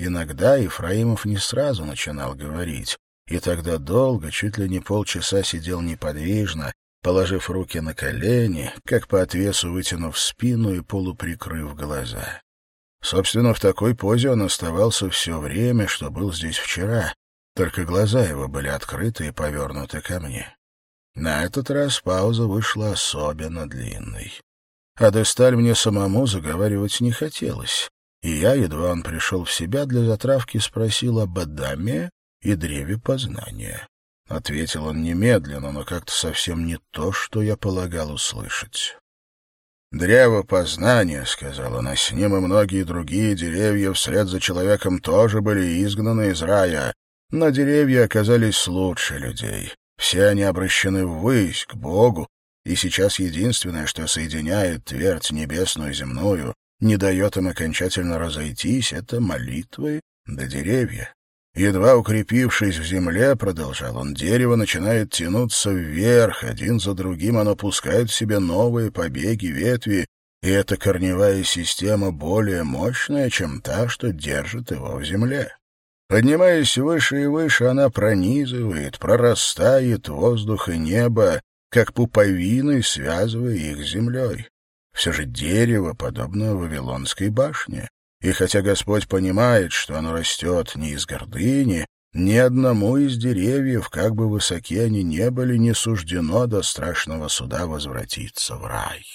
Иногда Ефраимов не сразу начинал говорить, и тогда долго, чуть ли не полчаса сидел неподвижно, положив руки на колени, как по отвесу вытянув спину и полуприкрыв глаза. Собственно, в такой позе он оставался все время, что был здесь вчера, только глаза его были открыты и повернуты ко мне. На этот раз пауза вышла особенно длинной. А Десталь мне самому заговаривать не хотелось, и я, едва он пришел в себя, для затравки спросил об Адаме и древе познания. Ответил он немедленно, но как-то совсем не то, что я полагал услышать. «Древо познания», — сказал он, — «а с ним и многие другие деревья вслед за человеком тоже были изгнаны из рая, но деревья оказались лучше людей. Все они обращены ввысь, к Богу, и сейчас единственное, что соединяет твердь небесную и земную, не дает им окончательно разойтись, это молитвы да деревья. Едва укрепившись в земле, продолжал он, дерево начинает тянуться вверх, один за другим оно пускает в себе новые побеги, ветви, и эта корневая система более мощная, чем та, что держит его в земле. Поднимаясь выше и выше, она пронизывает, прорастает воздух и небо, как пуповины, связывая их с землей. Все же дерево подобно Вавилонской башне. И хотя Господь понимает, что оно растет не из гордыни, ни одному из деревьев, как бы высоки они не были, не суждено до страшного суда возвратиться в рай.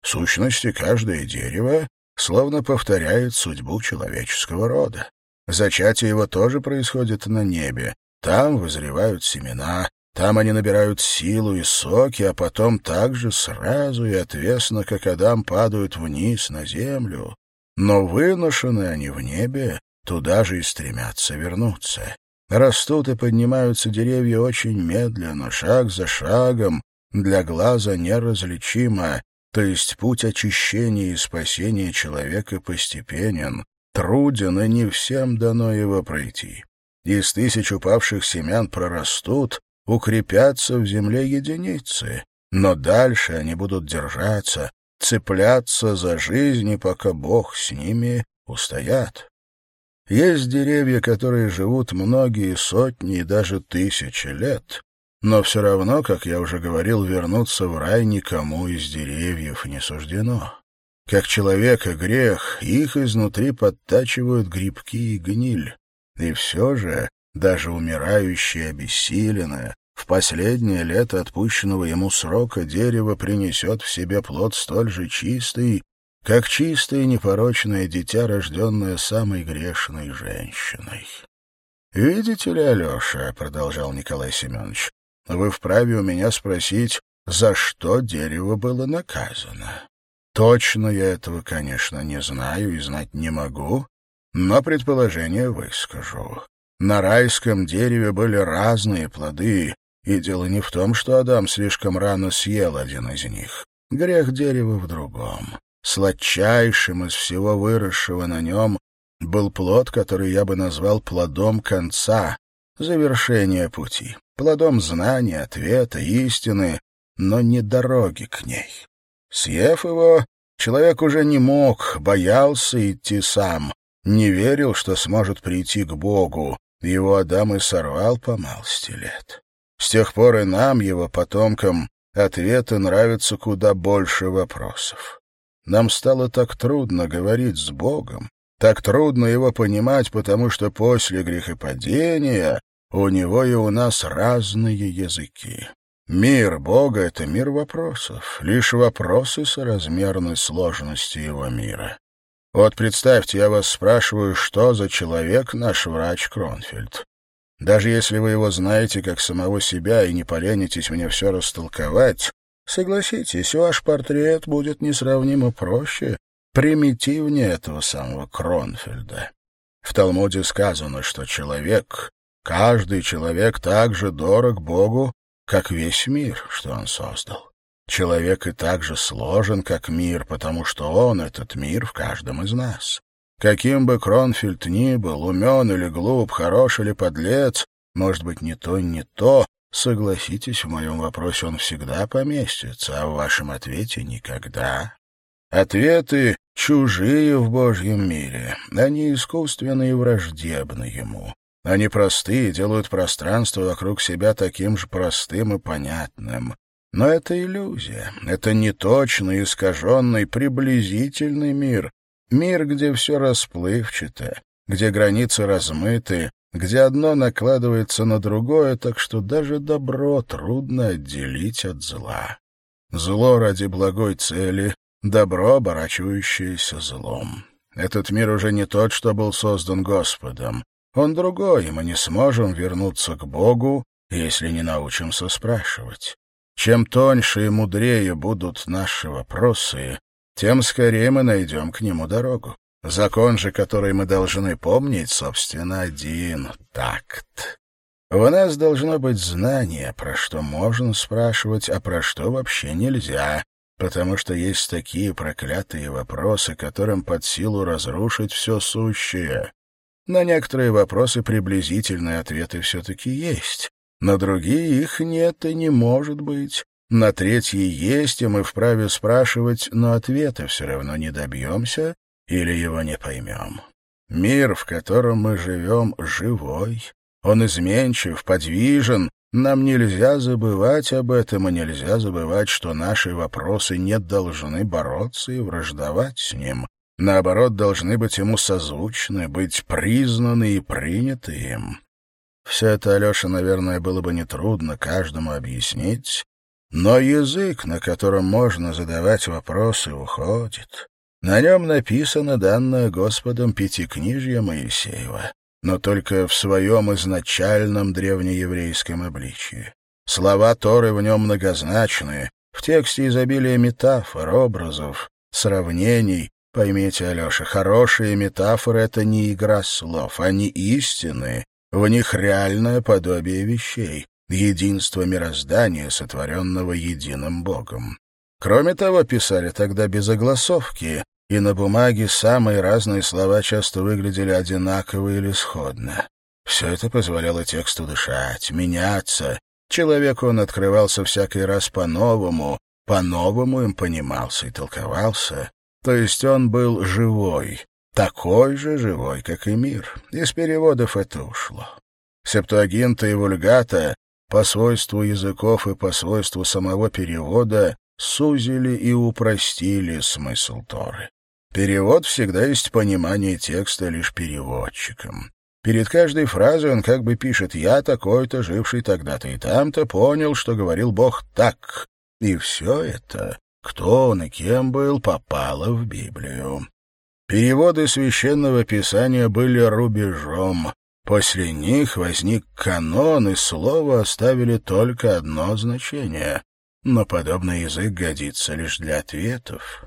В сущности, каждое дерево словно повторяет судьбу человеческого рода. Зачатие его тоже происходит на небе. Там вызревают семена, там они набирают силу и соки, а потом так же сразу и отвесно, как Адам, падают вниз на землю. Но выношены они в небе, туда же и стремятся вернуться. Растут и поднимаются деревья очень медленно, шаг за шагом, для глаза неразличимо, то есть путь очищения и спасения человека постепенен, труден, и не всем дано его пройти. Из тысяч упавших семян прорастут, укрепятся в земле единицы, но дальше они будут держаться, цепляться за жизнь, и пока Бог с ними устоят. Есть деревья, которые живут многие сотни и даже тысячи лет, но все равно, как я уже говорил, вернуться в рай никому из деревьев не суждено. Как человека грех, их изнутри подтачивают грибки и гниль. И все же, даже умирающее обессиленное, в последнее лето отпущенного ему срока дерево принесет в себе плод столь же чистый, как чистое непорочное дитя, рожденное самой грешной женщиной. «Видите ли, Алеша, — продолжал Николай Семенович, — вы вправе у меня спросить, за что дерево было наказано. Точно я этого, конечно, не знаю и знать не могу, но предположение выскажу. На райском дереве были разные плоды, и дело не в том, что Адам слишком рано съел один из них. Грех дерева в другом. Сладчайшим из всего выросшего на нем был плод, который я бы назвал плодом конца, завершения пути, плодом знания, ответа, истины, но не дороги к ней. Съев его, человек уже не мог, боялся идти сам, не верил, что сможет прийти к Богу, его Адам и сорвал по малости лет. С тех пор и нам, его потомкам, ответы нравятся куда больше вопросов. Нам стало так трудно говорить с Богом, так трудно его понимать, потому что после грехопадения у него и у нас разные языки. Мир Бога — это мир вопросов, лишь вопросы соразмерны сложности его мира. Вот представьте, я вас спрашиваю, что за человек наш врач Кронфельд. Даже если вы его знаете как самого себя и не поленитесь мне все растолковать, согласитесь, ваш портрет будет несравнимо проще, примитивнее этого самого Кронфельда. В Талмуде сказано, что человек, каждый человек так же дорог Богу, как весь мир, что он создал. Человек и так же сложен, как мир, потому что он, этот мир, в каждом из нас. Каким бы Кронфельд ни был, умен или глуп, хорош или подлец, может быть, не то, не то, согласитесь, в моем вопросе он всегда поместится, а в вашем ответе никогда. Ответы чужие в Божьем мире, они искусственные и враждебны ему. Они простые, делают пространство вокруг себя таким же простым и понятным. Но это иллюзия, это неточный, искаженный, приблизительный мир, мир, где все расплывчато, где границы размыты, где одно накладывается на другое, так что даже добро трудно отделить от зла. Зло ради благой цели, добро, оборачивающееся злом. Этот мир уже не тот, что был создан Господом. Он другой, и мы не сможем вернуться к Богу, если не научимся спрашивать. Чем тоньше и мудрее будут наши вопросы, тем скорее мы найдем к нему дорогу. Закон же, который мы должны помнить, собственно, один — такт. У нас должно быть знание, про что можно спрашивать, а про что вообще нельзя, потому что есть такие проклятые вопросы, которым под силу разрушить все сущее. На некоторые вопросы приблизительные ответы все-таки есть, на другие их нет и не может быть. На третьи есть, и мы вправе спрашивать, но ответа все равно не добьемся или его не поймем. Мир, в котором мы живем, живой, он изменчив, подвижен. Нам нельзя забывать об этом, и нельзя забывать, что наши вопросы не должны бороться и враждовать с ним. Наоборот, должны быть ему созвучны, быть признаны и приняты им. Все это, Алеша, наверное, было бы нетрудно каждому объяснить, но язык, на котором можно задавать вопросы, уходит. На нем написано данное Господом Пятикнижье Моисеева но только в своем изначальном древнееврейском обличии. Слова Торы в нем многозначные, в тексте изобилие метафор, образов, сравнений. Поймите, Алеша, хорошие метафоры — это не игра слов, они истинные, в них реальное подобие вещей, единство мироздания, сотворенного единым Богом. Кроме того, писали тогда без огласовки, и на бумаге самые разные слова часто выглядели одинаково или сходно. Все это позволяло тексту дышать, меняться. Человеку он открывался всякий раз по-новому, по-новому им понимался и толковался. То есть он был живой, такой же живой, как и мир. Из переводов это ушло. Септуагинта и Вульгата по свойству языков и по свойству самого перевода сузили и упростили смысл Торы. Перевод всегда есть понимание текста лишь переводчиком. Перед каждой фразой он как бы пишет «Я такой-то, живший тогда-то и там-то, понял, что говорил Бог так». И все это, кто он и кем был, попало в Библию. Переводы священного писания были рубежом. После них возник канон, и слово оставили только одно значение. Но подобный язык годится лишь для ответов.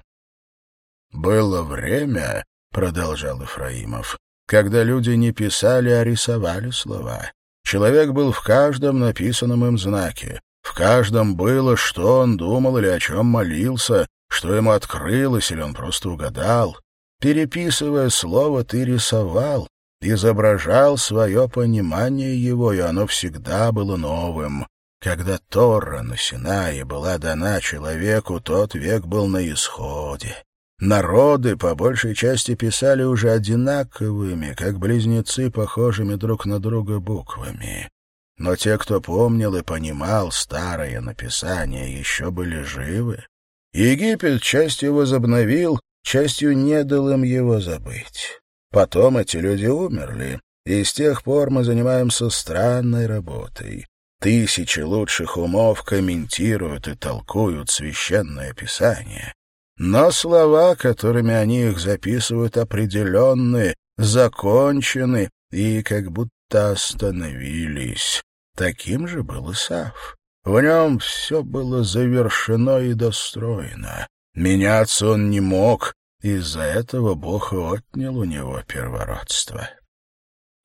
«Было время, — продолжал Ифраимов, — когда люди не писали, а рисовали слова. Человек был в каждом написанном им знаке. В каждом было, что он думал или о чем молился, что ему открылось или он просто угадал. Переписывая слово, ты рисовал, изображал свое понимание его, и оно всегда было новым. Когда Торра на Синае была дана человеку, тот век был на исходе. Народы по большей части писали уже одинаковыми, как близнецы, похожими друг на друга буквами. Но те, кто помнил и понимал старое написание, еще были живы. Египет частью возобновил, частью не дал им его забыть. Потом эти люди умерли, и с тех пор мы занимаемся странной работой. Тысячи лучших умов комментируют и толкуют священное писание. Но слова, которыми они их записывают, определенные, закончены и как будто остановились. Таким же был Исаф. В нем все было завершено и достроено. Меняться он не мог, из-за этого Бог отнял у него первородство.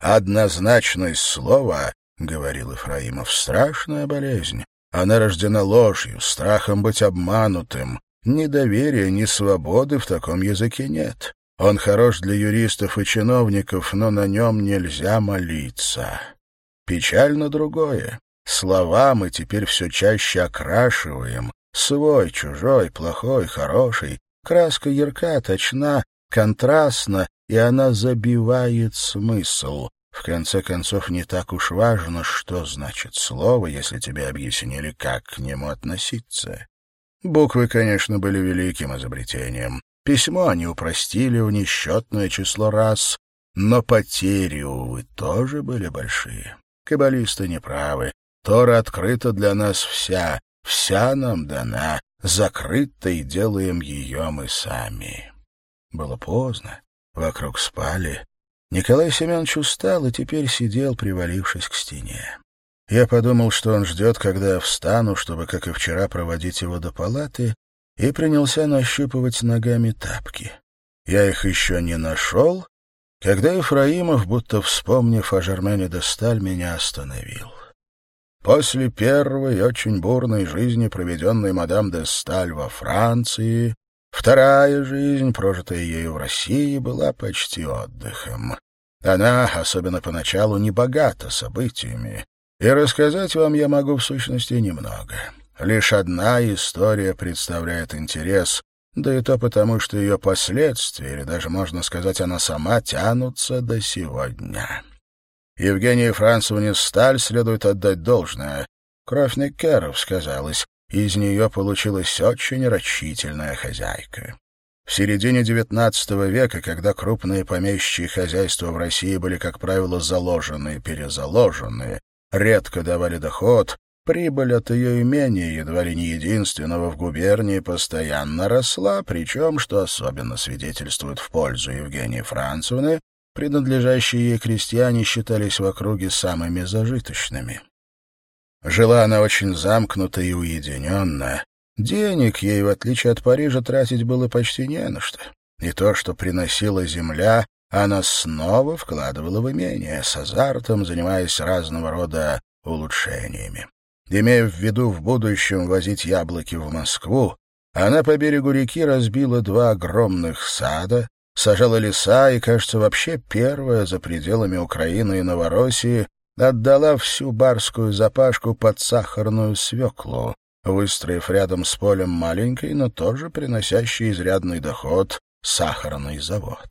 «Однозначность слова, — говорил Ифраимов, — страшная болезнь. Она рождена ложью, страхом быть обманутым, ни доверия, ни свободы в таком языке нет. Он хорош для юристов и чиновников, но на нем нельзя молиться. Печально другое. Слова мы теперь все чаще окрашиваем. Свой, чужой, плохой, хороший. Краска ярка, точна, контрастна, и она забивает смысл. В конце концов, не так уж важно, что значит слово, если тебе объяснили, как к нему относиться. Буквы, конечно, были великим изобретением. Письмо они упростили в несчетное число раз, но потери, увы, тоже были большие. Каббалисты неправы. Тора открыта для нас вся, вся нам дана, закрытой делаем ее мы сами. Было поздно, вокруг спали, Николай Семенович устал и теперь сидел, привалившись к стене. Я подумал, что он ждет, когда я встану, чтобы, как и вчера, проводить его до палаты, и принялся нащупывать ногами тапки. Я их еще не нашел, когда Ефраимов, будто вспомнив о Жермене де Сталь, меня остановил. После первой очень бурной жизни, проведенной мадам де Сталь во Франции, Вторая жизнь, прожитая ею в России, была почти отдыхом. Она, особенно поначалу, не богата событиями, и рассказать вам я могу в сущности немного. Лишь одна история представляет интерес, да и то потому, что ее последствия, или даже, можно сказать, она сама, тянутся до сегодня. Евгении Францевне Сталь следует отдать должное. Кровь Некеров сказалась, из нее получилась очень рачительная хозяйка. В середине XIX века, когда крупные помещичьи хозяйства в России были, как правило, заложены и перезаложены, редко давали доход, прибыль от ее имения, едва ли не единственного в губернии, постоянно росла, причем, что особенно свидетельствует в пользу Евгении Францевны, принадлежащие ей крестьяне считались в округе самыми зажиточными. Жила она очень замкнуто и уединенно. Денег ей, в отличие от Парижа, тратить было почти не на что. И то, что приносила земля, она снова вкладывала в имение, с азартом занимаясь разного рода улучшениями. Имея в виду в будущем возить яблоки в Москву, она по берегу реки разбила два огромных сада, сажала леса и, кажется, вообще первая за пределами Украины и Новороссии отдала всю барскую запашку под сахарную свеклу, выстроив рядом с полем маленький, но тоже приносящий изрядный доход сахарный завод.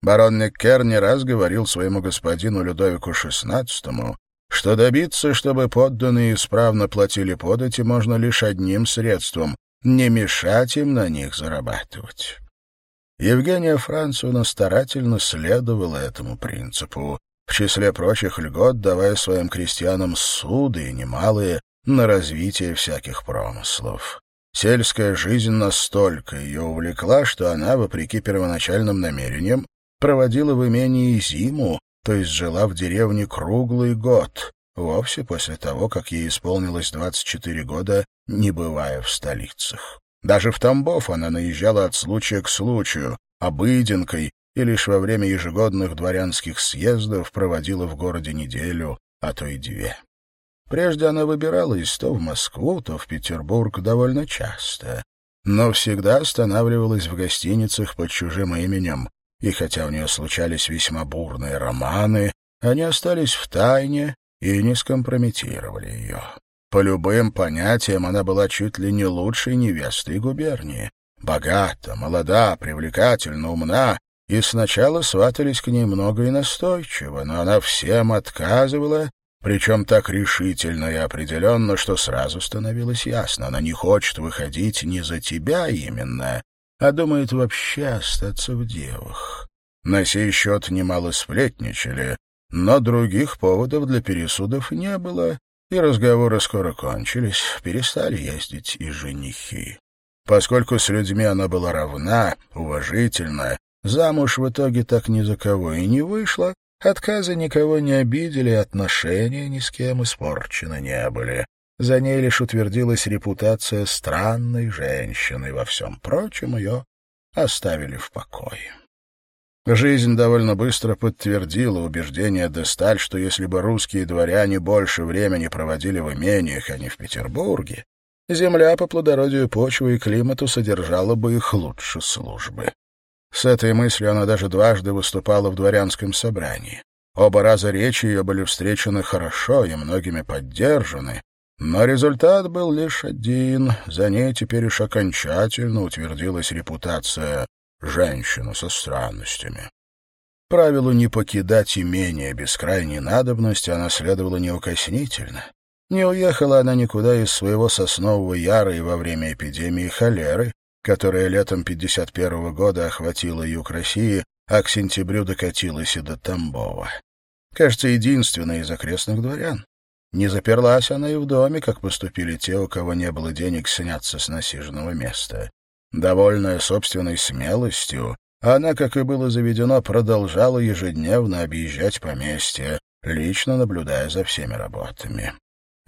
Барон Неккер не раз говорил своему господину Людовику XVI, что добиться, чтобы подданные исправно платили подати, можно лишь одним средством — не мешать им на них зарабатывать. Евгения Францевна старательно следовала этому принципу, в числе прочих льгот давая своим крестьянам суды немалые на развитие всяких промыслов. Сельская жизнь настолько ее увлекла, что она, вопреки первоначальным намерениям, проводила в имении зиму, то есть жила в деревне круглый год, вовсе после того, как ей исполнилось 24 года, не бывая в столицах. Даже в Тамбов она наезжала от случая к случаю, обыденкой, и лишь во время ежегодных дворянских съездов проводила в городе неделю, а то и две. Прежде она выбиралась то в Москву, то в Петербург довольно часто, но всегда останавливалась в гостиницах под чужим именем, и хотя у нее случались весьма бурные романы, они остались в тайне и не скомпрометировали ее. По любым понятиям она была чуть ли не лучшей невестой губернии. Богата, молода, привлекательна, умна, и сначала сватались к ней много и настойчиво, но она всем отказывала, причем так решительно и определенно, что сразу становилось ясно, она не хочет выходить не за тебя именно, а думает вообще остаться в девах. На сей счет немало сплетничали, но других поводов для пересудов не было, и разговоры скоро кончились, перестали ездить и женихи. Поскольку с людьми она была равна, уважительна, Замуж в итоге так ни за кого и не вышла, отказы никого не обидели, отношения ни с кем испорчены не были. За ней лишь утвердилась репутация странной женщины, во всем прочем ее оставили в покое. Жизнь довольно быстро подтвердила убеждение Десталь, что если бы русские дворяне больше времени проводили в имениях, а не в Петербурге, земля по плодородию почвы и климату содержала бы их лучше службы. С этой мыслью она даже дважды выступала в дворянском собрании. Оба раза речи ее были встречены хорошо и многими поддержаны, Но результат был лишь один. За ней теперь уж окончательно утвердилась репутация женщины со странностями. Правилу не покидать имение без крайней надобности она следовала неукоснительно. Не уехала она никуда из своего соснового яра и во время эпидемии холеры, которая летом 51 года охватила юг России, а к сентябрю докатилась и до Тамбова. Кажется, единственная из окрестных дворян. Не заперлась она и в доме, как поступили те, у кого не было денег сняться с насиженного места. Довольная собственной смелостью, она, как и было заведено, продолжала ежедневно объезжать поместье, лично наблюдая за всеми работами.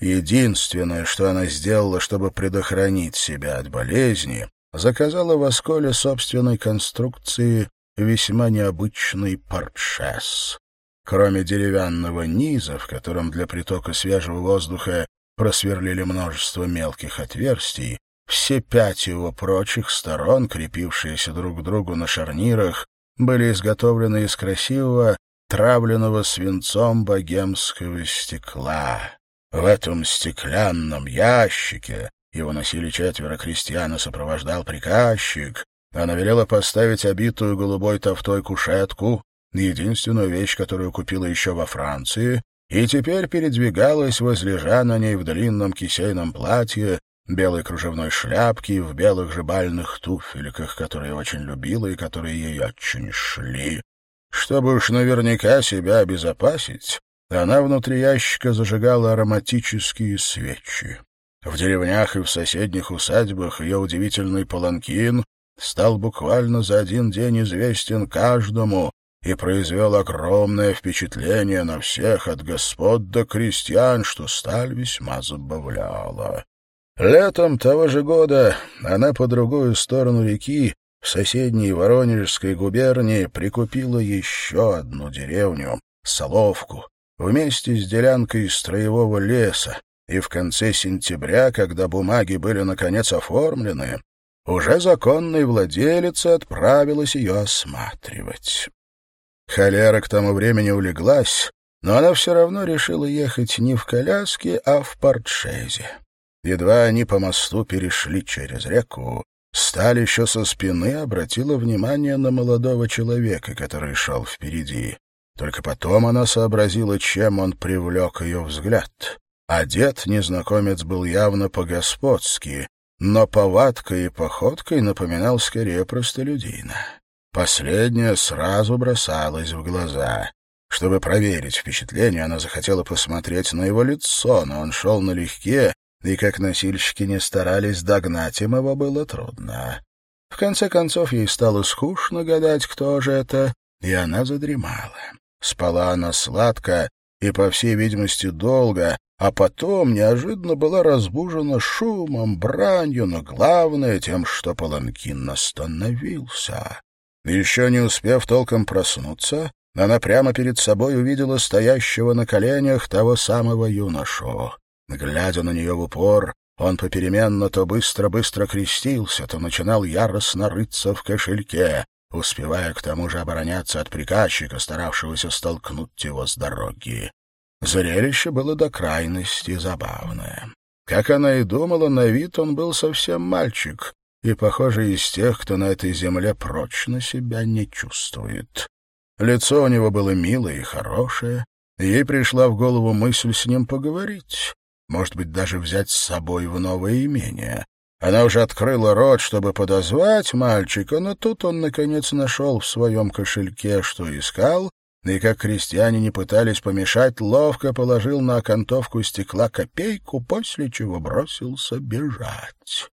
Единственное, что она сделала, чтобы предохранить себя от болезни, заказала в Осколе собственной конструкции весьма необычный портшес. Кроме деревянного низа, в котором для притока свежего воздуха просверлили множество мелких отверстий, все пять его прочих сторон, крепившиеся друг к другу на шарнирах, были изготовлены из красивого, травленного свинцом богемского стекла. В этом стеклянном ящике его носили четверо крестьян и сопровождал приказчик. Она велела поставить обитую голубой тофтой кушетку, единственную вещь, которую купила еще во Франции, и теперь передвигалась, возлежа на ней в длинном кисейном платье, белой кружевной шляпке и в белых же бальных туфельках, которые очень любила и которые ей очень шли. Чтобы уж наверняка себя обезопасить, она внутри ящика зажигала ароматические свечи. В деревнях и в соседних усадьбах ее удивительный паланкин стал буквально за один день известен каждому и произвел огромное впечатление на всех от господ до крестьян, что сталь весьма забавляла. Летом того же года она по другую сторону реки, в соседней Воронежской губернии, прикупила еще одну деревню — Соловку, вместе с делянкой строевого леса, и в конце сентября, когда бумаги были наконец оформлены, уже законной владелица отправилась ее осматривать. Холера к тому времени улеглась, но она все равно решила ехать не в коляске, а в портшезе. Едва они по мосту перешли через реку, Сталь еще со спины обратила внимание на молодого человека, который шел впереди. Только потом она сообразила, чем он привлек ее взгляд. Одет незнакомец был явно по-господски, но повадкой и походкой напоминал скорее простолюдина. Последняя сразу бросалась в глаза. Чтобы проверить впечатление, она захотела посмотреть на его лицо, но он шел налегке, и как носильщики не старались догнать им его, было трудно. В конце концов, ей стало скучно гадать, кто же это, и она задремала. Спала она сладко и, по всей видимости, долго, а потом неожиданно была разбужена шумом, бранью, но главное тем, что Паланкин остановился. Еще не успев толком проснуться, она прямо перед собой увидела стоящего на коленях того самого юношу. Глядя на нее в упор, он попеременно то быстро-быстро крестился, то начинал яростно рыться в кошельке успевая к тому же обороняться от приказчика, старавшегося столкнуть его с дороги. Зрелище было до крайности забавное. Как она и думала, на вид он был совсем мальчик, и, похоже, из тех, кто на этой земле прочно себя не чувствует. Лицо у него было милое и хорошее, и ей пришла в голову мысль с ним поговорить, может быть, даже взять с собой в новое имение. Она уже открыла рот, чтобы подозвать мальчика, но тут он, наконец, нашел в своем кошельке, что искал, и, как крестьяне не пытались помешать, ловко положил на окантовку стекла копейку, после чего бросился бежать.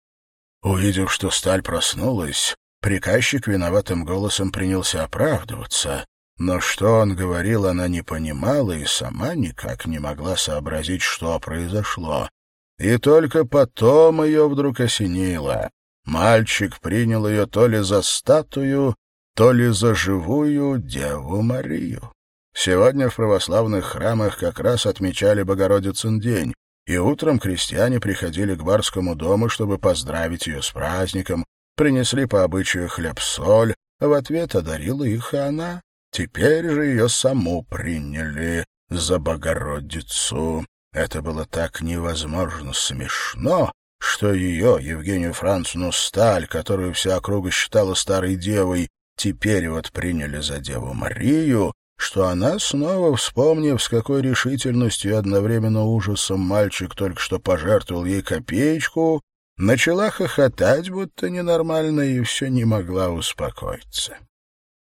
Увидев, что сталь проснулась, приказчик виноватым голосом принялся оправдываться. Но что он говорил, она не понимала и сама никак не могла сообразить, что произошло. И только потом ее вдруг осенило. Мальчик принял ее то ли за статую, то ли за живую Деву Марию. Сегодня в православных храмах как раз отмечали Богородицын день, и утром крестьяне приходили к барскому дому, чтобы поздравить ее с праздником, принесли по обычаю хлеб-соль, а в ответ одарила их и она. Теперь же ее саму приняли за Богородицу. Это было так невозможно смешно, что ее, Евгению Францну Сталь, которую вся округа считала старой девой, теперь вот приняли за Деву Марию, что она снова, вспомнив, с какой решительностью и одновременно ужасом мальчик только что пожертвовал ей копеечку, начала хохотать, будто ненормально, и все не могла успокоиться.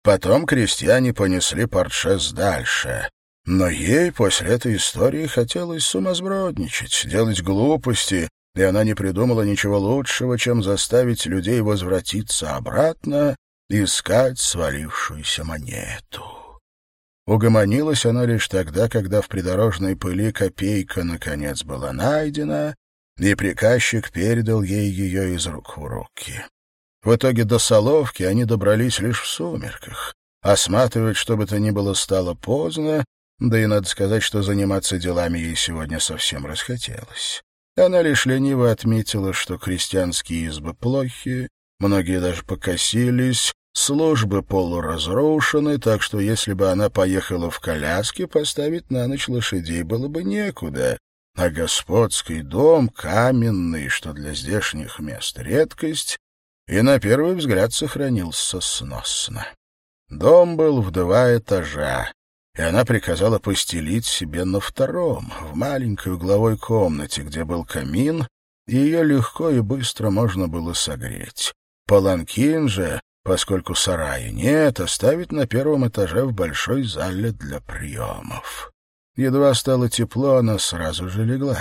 Потом крестьяне понесли портшес дальше. Но ей после этой истории хотелось сумасбродничать, делать глупости, и она не придумала ничего лучшего, чем заставить людей возвратиться обратно и искать свалившуюся монету. Угомонилась она лишь тогда, когда в придорожной пыли копейка наконец была найдена, и приказчик передал ей ее из рук в руки. В итоге до Соловки они добрались лишь в сумерках. Осматривать, что бы то ни было, стало поздно, да и надо сказать, что заниматься делами ей сегодня совсем расхотелось. Она лишь лениво отметила, что крестьянские избы плохи, многие даже покосились, службы полуразрушены, так что если бы она поехала в коляске, поставить на ночь лошадей было бы некуда, а господский дом каменный, что для здешних мест редкость, и на первый взгляд сохранился сносно. Дом был в два этажа, и она приказала постелить себе на втором, в маленькой угловой комнате, где был камин, и ее легко и быстро можно было согреть. Паланкин же, поскольку сарая нет, оставить на первом этаже в большой зале для приемов. Едва стало тепло, она сразу же легла.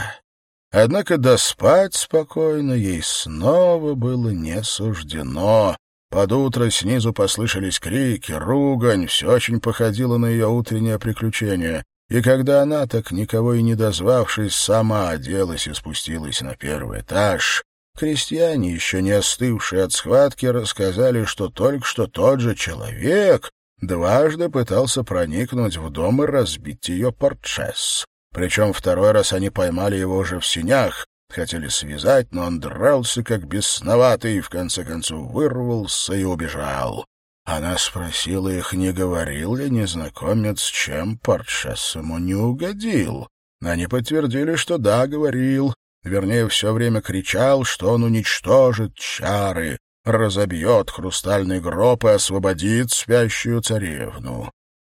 Однако доспать спокойно ей снова было не суждено. Под утро снизу послышались крики, ругань, все очень походило на ее утреннее приключение. И когда она, так никого и не дозвавшись, сама оделась и спустилась на первый этаж, крестьяне, еще не остывшие от схватки, рассказали, что только что тот же человек дважды пытался проникнуть в дом и разбить ее портшес. Причем второй раз они поймали его уже в синях, хотели связать, но он дрался как бесноватый и в конце концов вырвался и убежал. Она спросила их, не говорил ли незнакомец, чем Портшес ему не угодил. Они подтвердили, что да, говорил. Вернее, все время кричал, что он уничтожит чары, разобьет хрустальный гроб и освободит спящую царевну.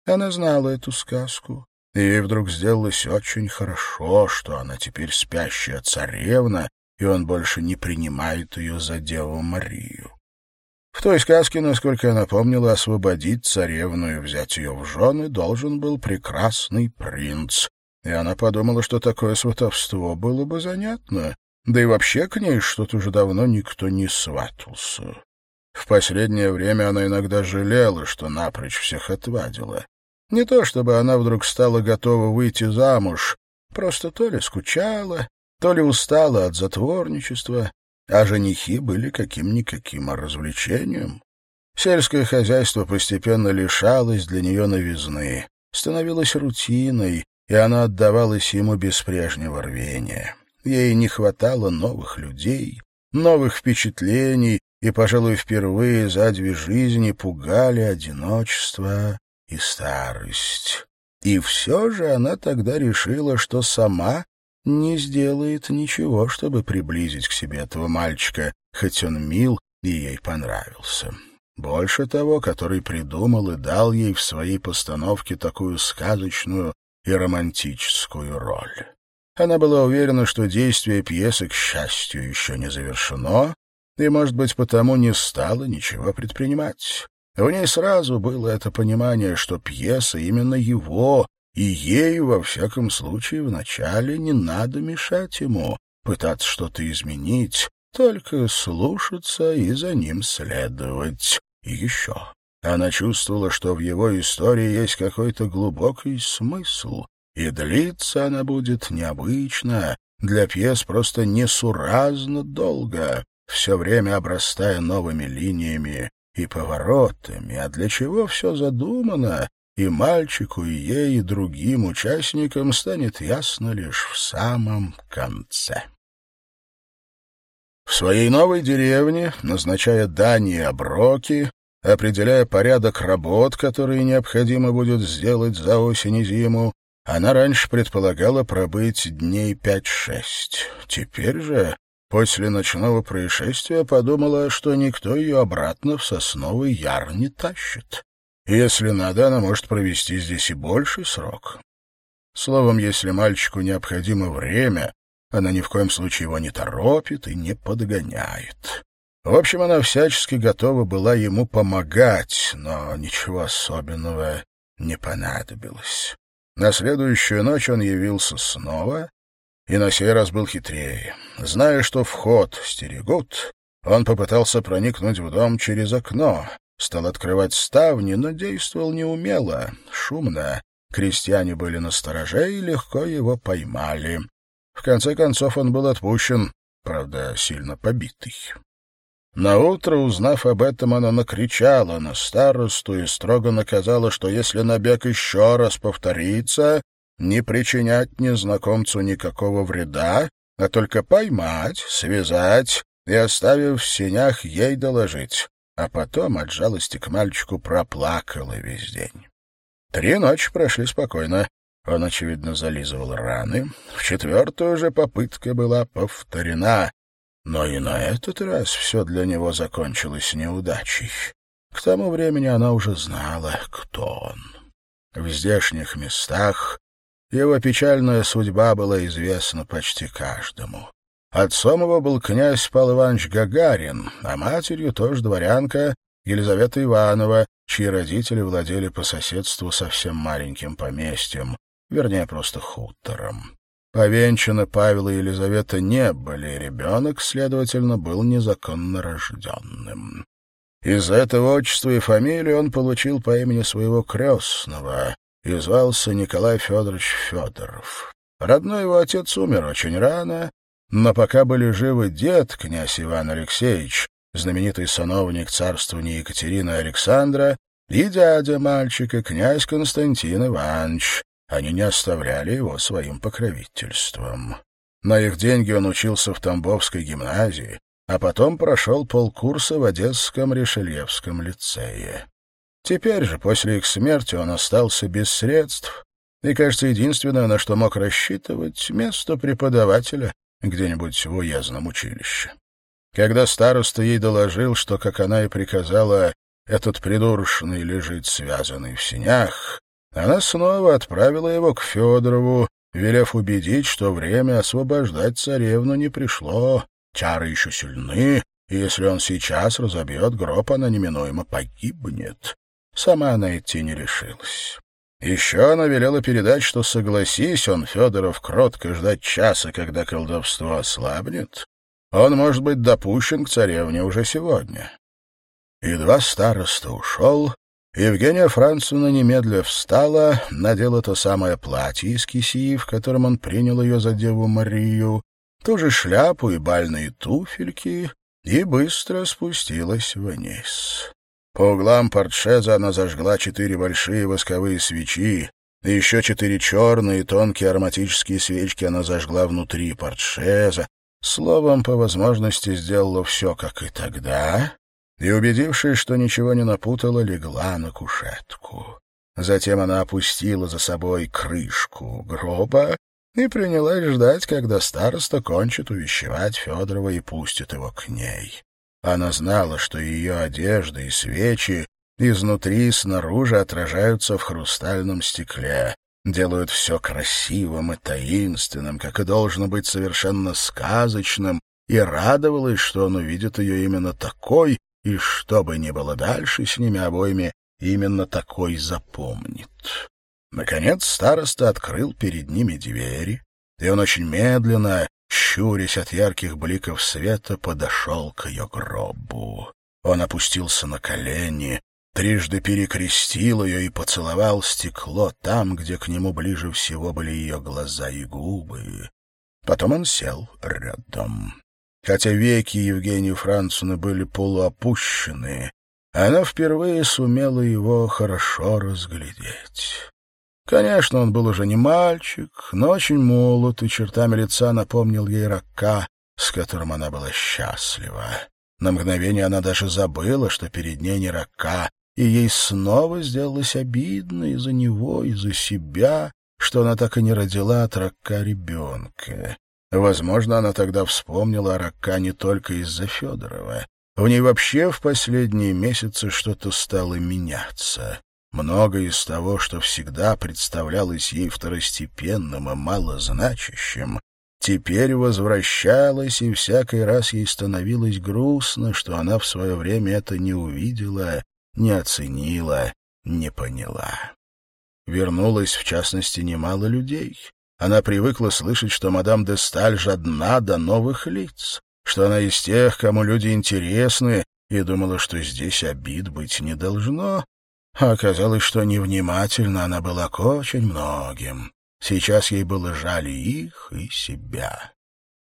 Она знала эту сказку. И вдруг сделалось очень хорошо, что она теперь спящая царевна, и он больше не принимает ее за Деву Марию. В той сказке, насколько она помнила, освободить царевну и взять ее в жены должен был прекрасный принц. И она подумала, что такое сватовство было бы занятно, да и вообще к ней что-то уже давно никто не сватался. В последнее время она иногда жалела, что напрочь всех отвадила. Не то чтобы она вдруг стала готова выйти замуж, просто то ли скучала, то ли устала от затворничества, а женихи были каким-никаким развлечением. Сельское хозяйство постепенно лишалось для нее новизны, становилось рутиной, и она отдавалась ему без прежнего рвения. Ей не хватало новых людей, новых впечатлений, и, пожалуй, впервые за две жизни пугали одиночество и старость. И все же она тогда решила, что сама не сделает ничего, чтобы приблизить к себе этого мальчика, хоть он мил и ей понравился. Больше того, который придумал и дал ей в своей постановке такую сказочную и романтическую роль. Она была уверена, что действие пьесы, к счастью, еще не завершено, и, может быть, потому не стала ничего предпринимать. В ней сразу было это понимание, что пьеса именно его, и ей, во всяком случае, вначале не надо мешать ему, пытаться что-то изменить, только слушаться и за ним следовать. И еще. Она чувствовала, что в его истории есть какой-то глубокий смысл, и длиться она будет необычно, для пьес просто несуразно долго, все время обрастая новыми линиями и поворотами, а для чего все задумано, и мальчику, и ей, и другим участникам станет ясно лишь в самом конце. В своей новой деревне, назначая дани и оброки, определяя порядок работ, которые необходимо будет сделать за осень и зиму, она раньше предполагала пробыть дней пять-шесть. Теперь же, после ночного происшествия, подумала, что никто ее обратно в сосновый яр не тащит. Если надо, она может провести здесь и больший срок. Словом, если мальчику необходимо время, она ни в коем случае его не торопит и не подгоняет. В общем, она всячески готова была ему помогать, но ничего особенного не понадобилось. На следующую ночь он явился снова, и на сей раз был хитрее. Зная, что вход стерегут, он попытался проникнуть в дом через окно, стал открывать ставни, но действовал неумело, шумно. Крестьяне были на стороже и легко его поймали. В конце концов он был отпущен, правда, сильно побитый. Наутро, узнав об этом, она накричала на старосту и строго наказала, что если набег еще раз повторится, не причинять незнакомцу никакого вреда, а только поймать, связать и, оставив в сенях, ей доложить, а потом от жалости к мальчику проплакала весь день. Три ночи прошли спокойно. Он, очевидно, зализывал раны. В четвертую же попытка была повторена. Но и на этот раз все для него закончилось неудачей. К тому времени она уже знала, кто он. В здешних местах его печальная судьба была известна почти каждому. Отцом его был князь Павел Иванович Гагарин, а матерью тоже дворянка Елизавета Иванова, чьи родители владели по соседству совсем маленьким поместьем, вернее, просто хутором. Повенчаны Павел и Елизавета не были, ребенок, следовательно, был незаконно рожденным. Из-за этого отчества и фамилии он получил по имени своего крестного и звался Николай Федорович Федоров. Родной его отец умер очень рано, но пока были живы дед, князь Иван Алексеевич, знаменитый сановник царствования Екатерины Александра, и дядя мальчика, князь Константин Иванович, они не оставляли его своим покровительством. На их деньги он учился в Тамбовской гимназии, а потом прошел полкурса в Одесском Решельевском лицее. Теперь же, после их смерти, он остался без средств, и, кажется, единственное, на что мог рассчитывать, — место преподавателя где-нибудь в уездном училище. Когда староста ей доложил, что, как она и приказала, этот придуршный лежит связанный в синях, она снова отправила его к Федорову, велев убедить, что время освобождать царевну не пришло, чары еще сильны, и если он сейчас разобьет гроб, она неминуемо погибнет. Сама она идти не решилась. Еще она велела передать, что согласись он, Федоров, кротко ждать часа, когда колдовство ослабнет, он может быть допущен к царевне уже сегодня. Едва староста ушел, Евгения Францевна немедля встала, надела то самое платье из кисии, в котором он принял ее за Деву Марию, ту же шляпу и бальные туфельки, и быстро спустилась вниз. По углам портшеза она зажгла четыре большие восковые свечи, и еще четыре черные тонкие ароматические свечки она зажгла внутри портшеза. Словом, по возможности сделала все, как и тогда, и, убедившись, что ничего не напутала, легла на кушетку. Затем она опустила за собой крышку гроба и принялась ждать, когда староста кончит увещевать Федорова и пустит его к ней. Она знала, что ее одежда и свечи изнутри и снаружи отражаются в хрустальном стекле, делают все красивым и таинственным, как и должно быть совершенно сказочным, и радовалась, что он увидит ее именно такой, и что бы ни было дальше с ними обоими, именно такой запомнит. Наконец староста открыл перед ними двери, и он очень медленно, щурясь от ярких бликов света, подошел к ее гробу. Он опустился на колени, трижды перекрестил ее и поцеловал стекло там, где к нему ближе всего были ее глаза и губы. Потом он сел рядом. Хотя веки Евгении Француны были полуопущенные, она впервые сумела его хорошо разглядеть. Конечно, он был уже не мальчик, но очень молод, и чертами лица напомнил ей рака, с которым она была счастлива. На мгновение она даже забыла, что перед ней не рака, и ей снова сделалось обидно и за него, и за себя, что она так и не родила от рака ребенка. Возможно, она тогда вспомнила о рака не только из-за Федорова. В ней вообще в последние месяцы что-то стало меняться. Многое из того, что всегда представлялось ей второстепенным и малозначащим, теперь возвращалось, и всякий раз ей становилось грустно, что она в свое время это не увидела, не оценила, не поняла. Вернулось, в частности, немало людей. Она привыкла слышать, что мадам де Сталь жадна до новых лиц, что она из тех, кому люди интересны, и думала, что здесь обид быть не должно. А оказалось, что невнимательно она была к очень многим. Сейчас ей было жаль их, и себя.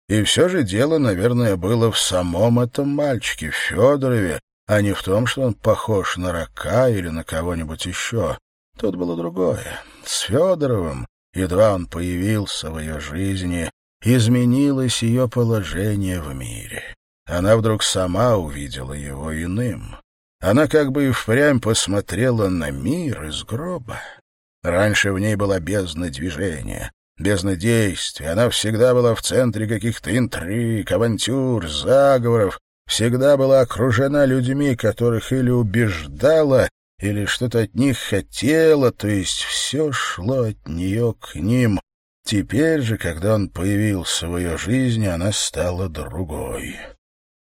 И все же дело, наверное, было в самом этом мальчике, Федорове, а не в том, что он похож на рака или на кого-нибудь еще. Тут было другое. С Федоровым, едва он появился в ее жизни, изменилось ее положение в мире. Она вдруг сама увидела его иным. Она как бы и впрямь посмотрела на мир из гроба. Раньше в ней была бездна движения, бездна действия. Она всегда была в центре каких-то интриг, авантюр, заговоров, всегда была окружена людьми, которых или убеждала, или что-то от них хотела, то есть все шло от нее к ним, Теперь же, когда он появился в ее жизни, она стала другой.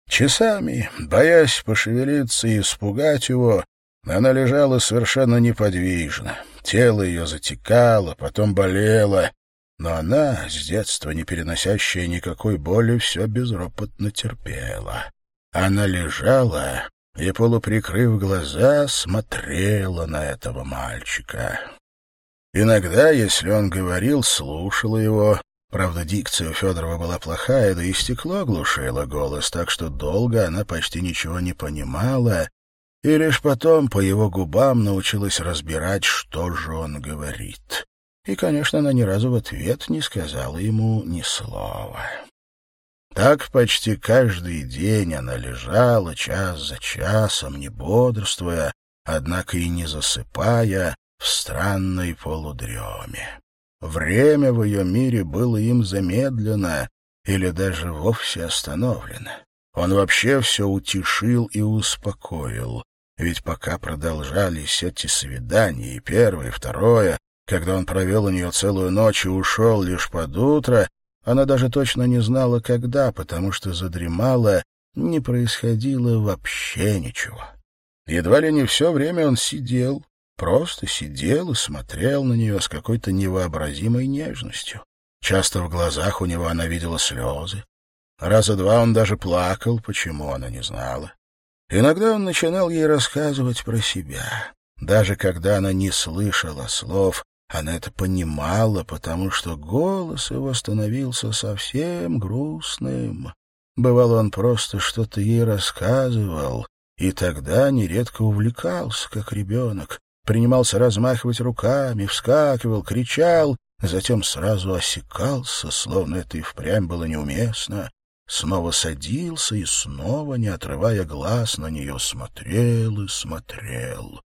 Часами, боясь пошевелиться и испугать его, она лежала совершенно неподвижно. Тело ее затекало, потом болело, но она, с детства не переносящая никакой боли, все безропотно терпела. Она лежала и, полуприкрыв глаза, смотрела на этого мальчика. Иногда, если он говорил, слушала его. Правда, дикция у Федорова была плохая, да и стекло глушило голос, так что долго она почти ничего не понимала, и лишь потом по его губам научилась разбирать, что же он говорит. И, конечно, она ни разу в ответ не сказала ему ни слова. Так почти каждый день она лежала час за часом, не бодрствуя, однако и не засыпая, в странной полудреме. Время в ее мире было им замедлено или даже вовсе остановлено. Он вообще все утешил и успокоил. Ведь пока продолжались эти свидания, и первое, и второе, когда он провел у нее целую ночь и ушел лишь под утро, она даже точно не знала, когда, потому что задремала, не происходило вообще ничего. Едва ли не все время он сидел, Просто сидел и смотрел на нее с какой-то невообразимой нежностью. Часто в глазах у него она видела слезы. Раза два он даже плакал, почему она не знала. Иногда он начинал ей рассказывать про себя. Даже когда она не слышала слов, она это понимала, потому что голос его становился совсем грустным. Бывало, он просто что-то ей рассказывал, и тогда нередко увлекался, как ребенок, принимался размахивать руками, вскакивал, кричал, затем сразу осекался, словно это и впрямь было неуместно, снова садился и снова, не отрывая глаз, на нее смотрел и смотрел.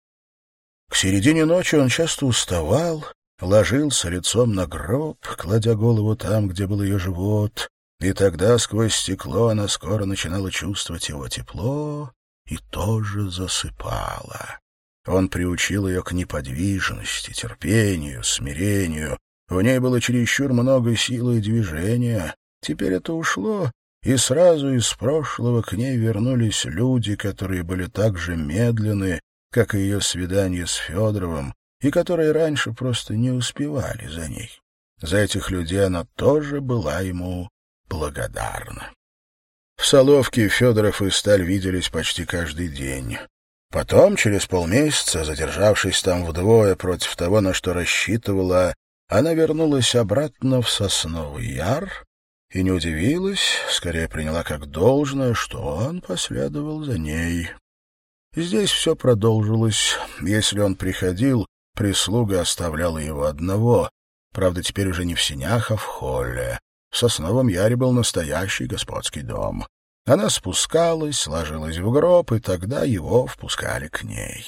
К середине ночи он часто уставал, ложился лицом на гроб, кладя голову там, где был ее живот, и тогда сквозь стекло она скоро начинала чувствовать его тепло и тоже засыпала. Он приучил ее к неподвижности, терпению, смирению. В ней было чересчур много силы и движения. Теперь это ушло, и сразу из прошлого к ней вернулись люди, которые были так же медленны, как и ее свидание с Федоровым, и которые раньше просто не успевали за ней. За этих людей она тоже была ему благодарна. В Соловке Федоров и Сталь виделись почти каждый день. Потом, через полмесяца, задержавшись там вдвое против того, на что рассчитывала, она вернулась обратно в Сосновый Яр и не удивилась, скорее приняла как должное, что он последовал за ней. Здесь все продолжилось. Если он приходил, прислуга оставляла его одного. Правда, теперь уже не в синях, а в холле. В Сосновом Яре был настоящий господский дом. Она спускалась, ложилась в гроб, и тогда его впускали к ней.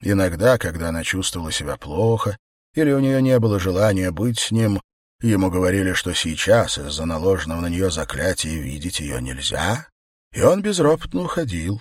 Иногда, когда она чувствовала себя плохо, или у нее не было желания быть с ним. Ему говорили, что сейчас из-за наложенного на нее заклятия видеть ее нельзя, и он безропотно уходил.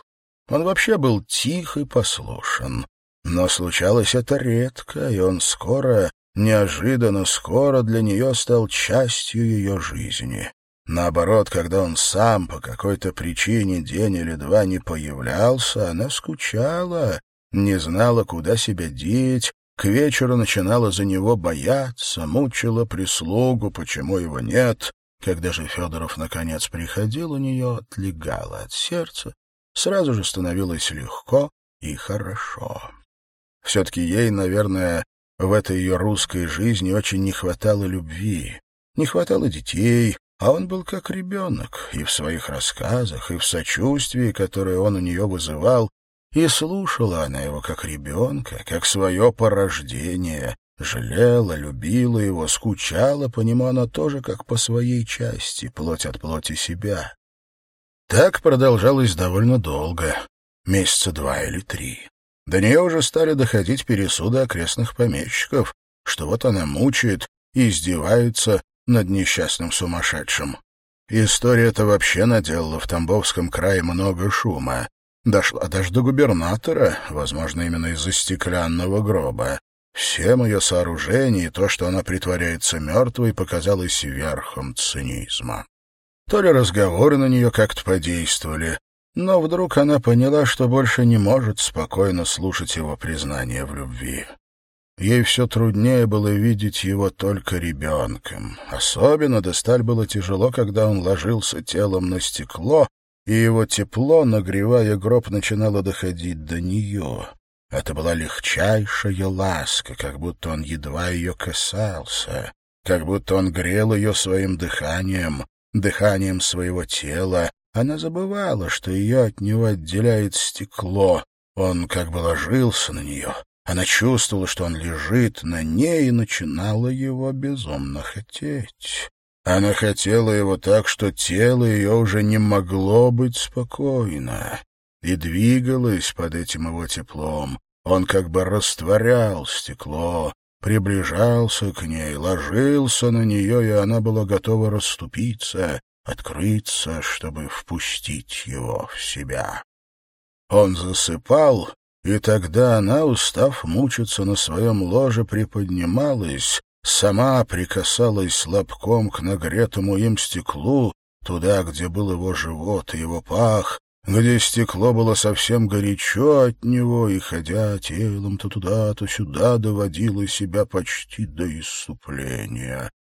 Он вообще был тих и послушен. Но случалось это редко, и он скоро, неожиданно скоро для нее стал частью ее жизни. Наоборот, когда он сам по какой-то причине день или два не появлялся, она скучала, не знала, куда себя деть, к вечеру начинала за него бояться, мучила прислугу, почему его нет. Когда же Федоров наконец приходил, у нее отлегало от сердца, сразу же становилось легко и хорошо. Все-таки ей, наверное, в этой ее русской жизни очень не хватало любви, не хватало детей, а он был как ребенок и в своих рассказах, и в сочувствии, которое он у нее вызывал, и слушала она его как ребенка, как свое порождение, жалела, любила его, скучала по нему она тоже как по своей части, плоть от плоти себя. Так продолжалось довольно долго, месяца два или три. До нее уже стали доходить пересуды окрестных помещиков, что вот она мучает и издевается над несчастным сумасшедшим. История эта вообще наделала в Тамбовском крае много шума. Дошла даже до губернатора, возможно, именно из-за стеклянного гроба. Всем ее сооружения и то, что она притворяется мертвой, показалось верхом цинизма. То ли разговоры на нее как-то подействовали, но вдруг она поняла, что больше не может спокойно слушать его признание в любви. Ей все труднее было видеть его только ребенком. Особенно до сталь было тяжело, когда он ложился телом на стекло, и его тепло, нагревая гроб, начинало доходить до нее. Это была легчайшая ласка, как будто он едва ее касался, как будто он грел ее своим дыханием, дыханием своего тела. Она забывала, что ее от него отделяет стекло. Он как бы ложился на нее. Она чувствовала, что он лежит на ней, и начинала его безумно хотеть. Она хотела его так, что тело ее уже не могло быть спокойно и двигалось под этим его теплом. Он как бы растворял стекло, приближался к ней, ложился на нее, и она была готова расступиться, открыться, чтобы впустить его в себя. Он засыпал, и тогда она, устав мучиться на своем ложе, приподнималась, сама прикасалась лобком к нагретому им стеклу, туда, где был его живот и его пах, где стекло было совсем горячо от него, и, ходя телом то туда, то сюда, доводила себя почти до исступления.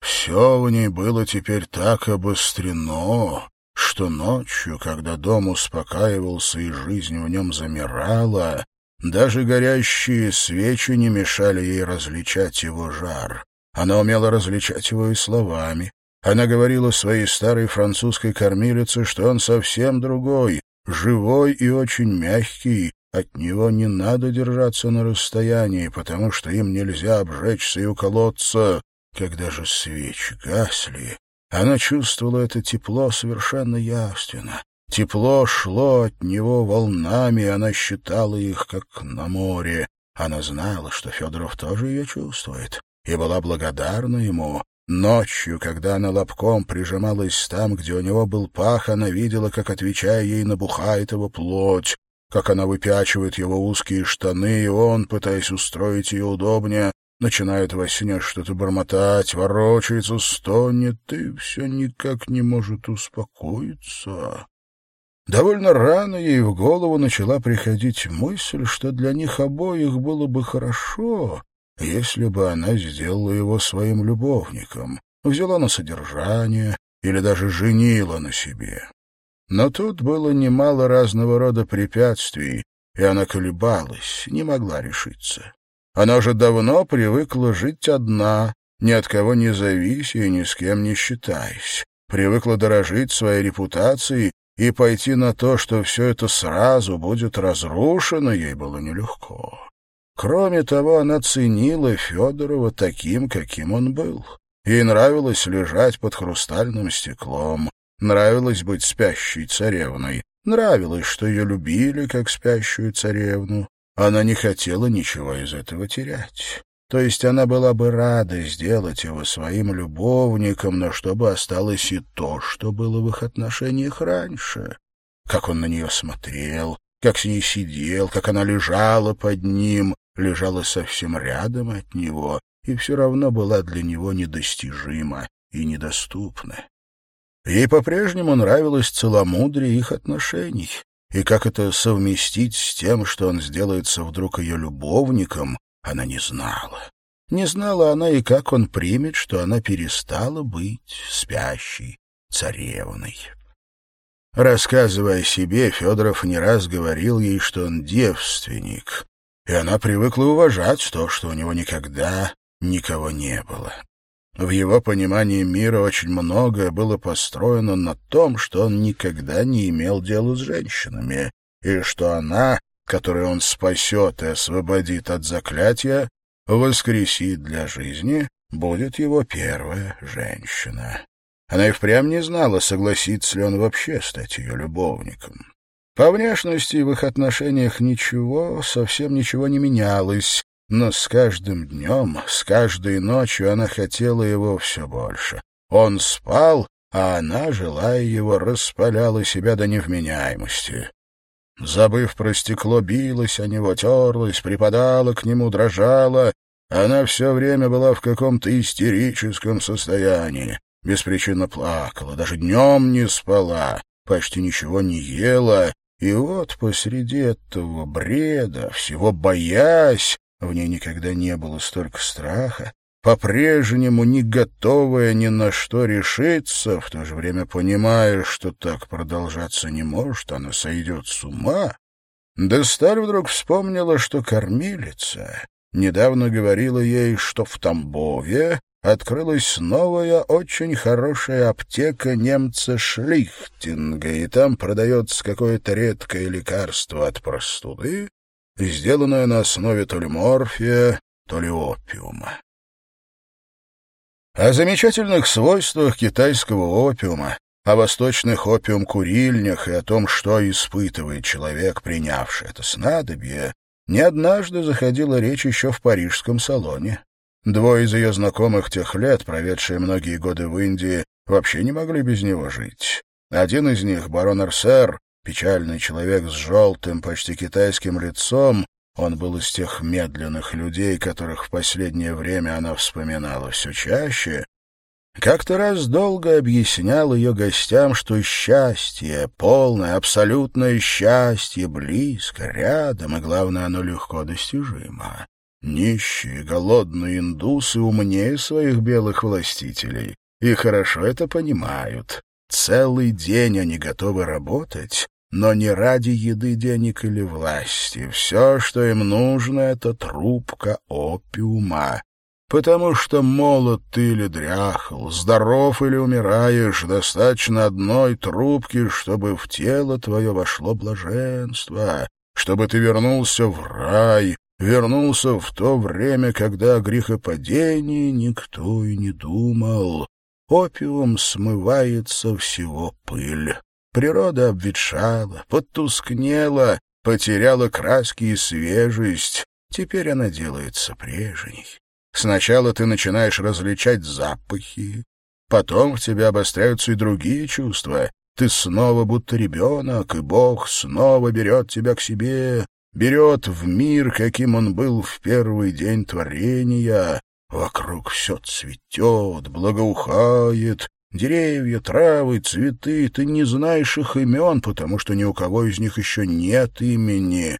Все в ней было теперь так обострено, что ночью, когда дом успокаивался и жизнь в нем замирала, даже горящие свечи не мешали ей различать его жар. Она умела различать его и словами. Она говорила своей старой французской кормилице, что он совсем другой, живой и очень мягкий, от него не надо держаться на расстоянии, потому что им нельзя обжечься и уколоться. Когда же свечи гасли, она чувствовала это тепло совершенно явственно. Тепло шло от него волнами, она считала их, как на море. Она знала, что Федоров тоже ее чувствует, и была благодарна ему. Ночью, когда она лобком прижималась там, где у него был пах, она видела, как, отвечая ей, набухает его плоть, как она выпячивает его узкие штаны, и он, пытаясь устроить ее удобнее, начинает во сне что-то бормотать, ворочается, стонет и все никак не может успокоиться. Довольно рано ей в голову начала приходить мысль, что для них обоих было бы хорошо, если бы она сделала его своим любовником, взяла на содержание или даже женила на себе. Но тут было немало разного рода препятствий, и она колебалась, не могла решиться. Она уже давно привыкла жить одна, ни от кого не завися и ни с кем не считаясь. Привыкла дорожить своей репутацией и пойти на то, что все это сразу будет разрушено, ей было нелегко. Кроме того, она ценила Федорова таким, каким он был. Ей нравилось лежать под хрустальным стеклом, нравилось быть спящей царевной, нравилось, что ее любили, как спящую царевну. Она не хотела ничего из этого терять. То есть она была бы рада сделать его своим любовником, но чтобы осталось и то, что было в их отношениях раньше. Как он на нее смотрел, как с ней сидел, как она лежала под ним, лежала совсем рядом от него, и все равно была для него недостижима и недоступна. Ей по-прежнему нравилось целомудрие их отношений, и как это совместить с тем, что он сделается вдруг ее любовником, она не знала. Не знала она и как он примет, что она перестала быть спящей царевной. Рассказывая о себе, Федоров не раз говорил ей, что он девственник, и она привыкла уважать то, что у него никогда никого не было. В его понимании мира очень многое было построено на том, что он никогда не имел дела с женщинами, и что она, которую он спасет и освободит от заклятия, воскресит для жизни, будет его первая женщина. Она и впрямь не знала, согласится ли он вообще стать ее любовником. По внешности в их отношениях ничего, совсем ничего не менялось, но с каждым днем, с каждой ночью она хотела его все больше. Он спал, а она, желая его, распаляла себя до невменяемости. Забыв про стекло, билась о него, терлась, припадала к нему, дрожала. Она все время была в каком-то истерическом состоянии. Беспричинно плакала, даже днем не спала, почти ничего не ела. И вот посреди этого бреда, всего боясь, в ней никогда не было столько страха, по-прежнему не готовая ни на что решиться, в то же время понимая, что так продолжаться не может, она сойдет с ума. Десталь вдруг вспомнила, что кормилица недавно говорила ей, что в Тамбове открылась новая, очень хорошая аптека немца Шлихтинга, и там продается какое-то редкое лекарство от простуды, сделанное на основе то ли морфия, то ли опиума. О замечательных свойствах китайского опиума, о восточных опиум-курильнях и о том, что испытывает человек, принявший это снадобье, не однажды заходила речь еще в парижском салоне. Двое из ее знакомых тех лет, проведшие многие годы в Индии, вообще не могли без него жить. Один из них, барон Арсер, печальный человек с желтым, почти китайским лицом, он был из тех медленных людей, которых в последнее время она вспоминала все чаще, как-то раз долго объяснял ее гостям, что счастье, полное, абсолютное счастье близко, рядом, и, главное, оно легко достижимо. Нищие, голодные индусы умнее своих белых властителей и хорошо это понимают. Целый день они готовы работать, но не ради еды, денег или власти. Все, что им нужно, — это трубка опиума. Потому что молод ты или дряхл, здоров или умираешь, достаточно одной трубки, чтобы в тело твое вошло блаженство, чтобы ты вернулся в рай, вернулся в то время, когда о грехопадении никто и не думал. Опиум смывается всего пыль. Природа обветшала, потускнела, потеряла краски и свежесть. Теперь она делается прежней. Сначала ты начинаешь различать запахи, потом в тебе обостряются и другие чувства. Ты снова будто ребенок, и Бог снова берет тебя к себе, берет в мир, каким он был в первый день творения. Вокруг все цветет, благоухает, деревья, травы, цветы. Ты не знаешь их имен, потому что ни у кого из них еще нет имени.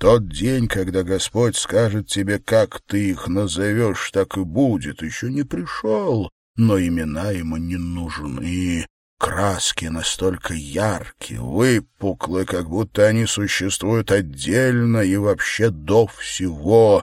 Тот день, когда Господь скажет тебе, как ты их назовешь, так и будет, еще не пришел, но имена ему не нужны. Краски настолько яркие, выпуклые, как будто они существуют отдельно и вообще до всего.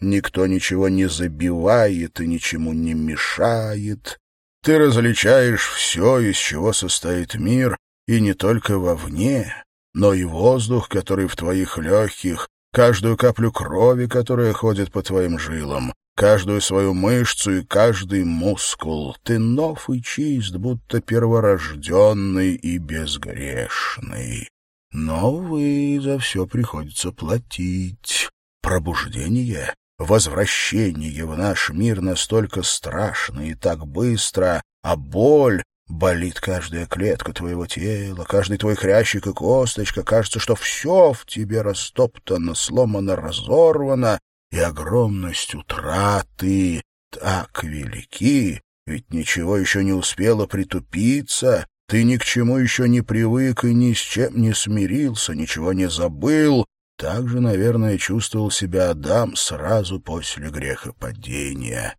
Никто ничего не забивает и ничему не мешает. Ты различаешь все, из чего состоит мир, и не только вовне, но и воздух, который в твоих легких, каждую каплю крови, которая ходит по твоим жилам, каждую свою мышцу и каждый мускул. Ты нов и чист, будто перворожденный и безгрешный. Но, вы за все приходится платить. Пробуждение возвращение в наш мир настолько страшно и так быстро, а боль болит каждая клетка твоего тела, каждый твой хрящик и косточка, кажется, что все в тебе растоптано, сломано, разорвано, и огромность утраты так велики, ведь ничего еще не успело притупиться, ты ни к чему еще не привык и ни с чем не смирился, ничего не забыл. Так же, наверное, чувствовал себя Адам сразу после грехопадения.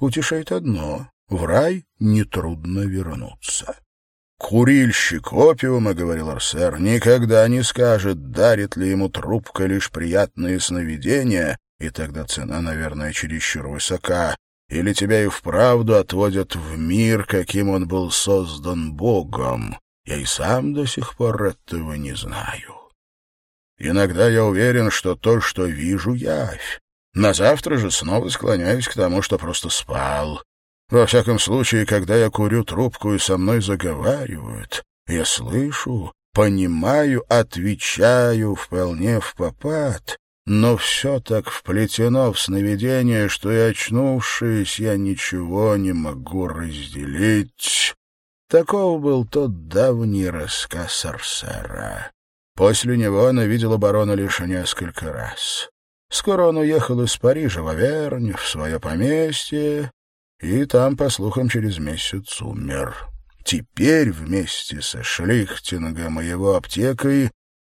Утешает одно — в рай нетрудно вернуться. «Курильщик опиума, — говорил Арсер, — никогда не скажет, дарит ли ему трубка лишь приятные сновидения, и тогда цена, наверное, чересчур высока, или тебя и вправду отводят в мир, каким он был создан Богом. Я и сам до сих пор этого не знаю. Иногда я уверен, что то, что вижу, явь. На завтра же снова склоняюсь к тому, что просто спал. Во всяком случае, когда я курю трубку и со мной заговаривают, я слышу, понимаю, отвечаю вполне в попад, но все так вплетено в сновидение, что и очнувшись, я ничего не могу разделить. Таков был тот давний рассказ Арсера. После него она видела барона лишь несколько раз. Скоро он уехал из Парижа в Авернь, в свое поместье, и там, по слухам, через месяц умер. Теперь вместе со Шлихтингом и его аптекой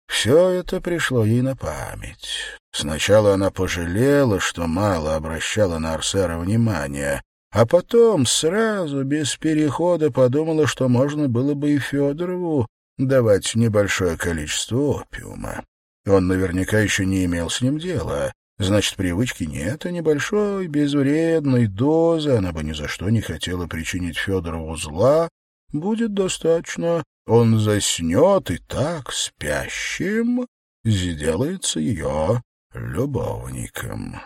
все это пришло ей на память. Сначала она пожалела, что мало обращала на Арсера внимания, а потом сразу, без перехода, подумала, что можно было бы и Федорову давать небольшое количество опиума. Он наверняка еще не имел с ним дела. Значит, привычки нет, а небольшой, безвредной дозы она бы ни за что не хотела причинить Федорову зла, будет достаточно. Он заснет и так спящим сделается ее любовником.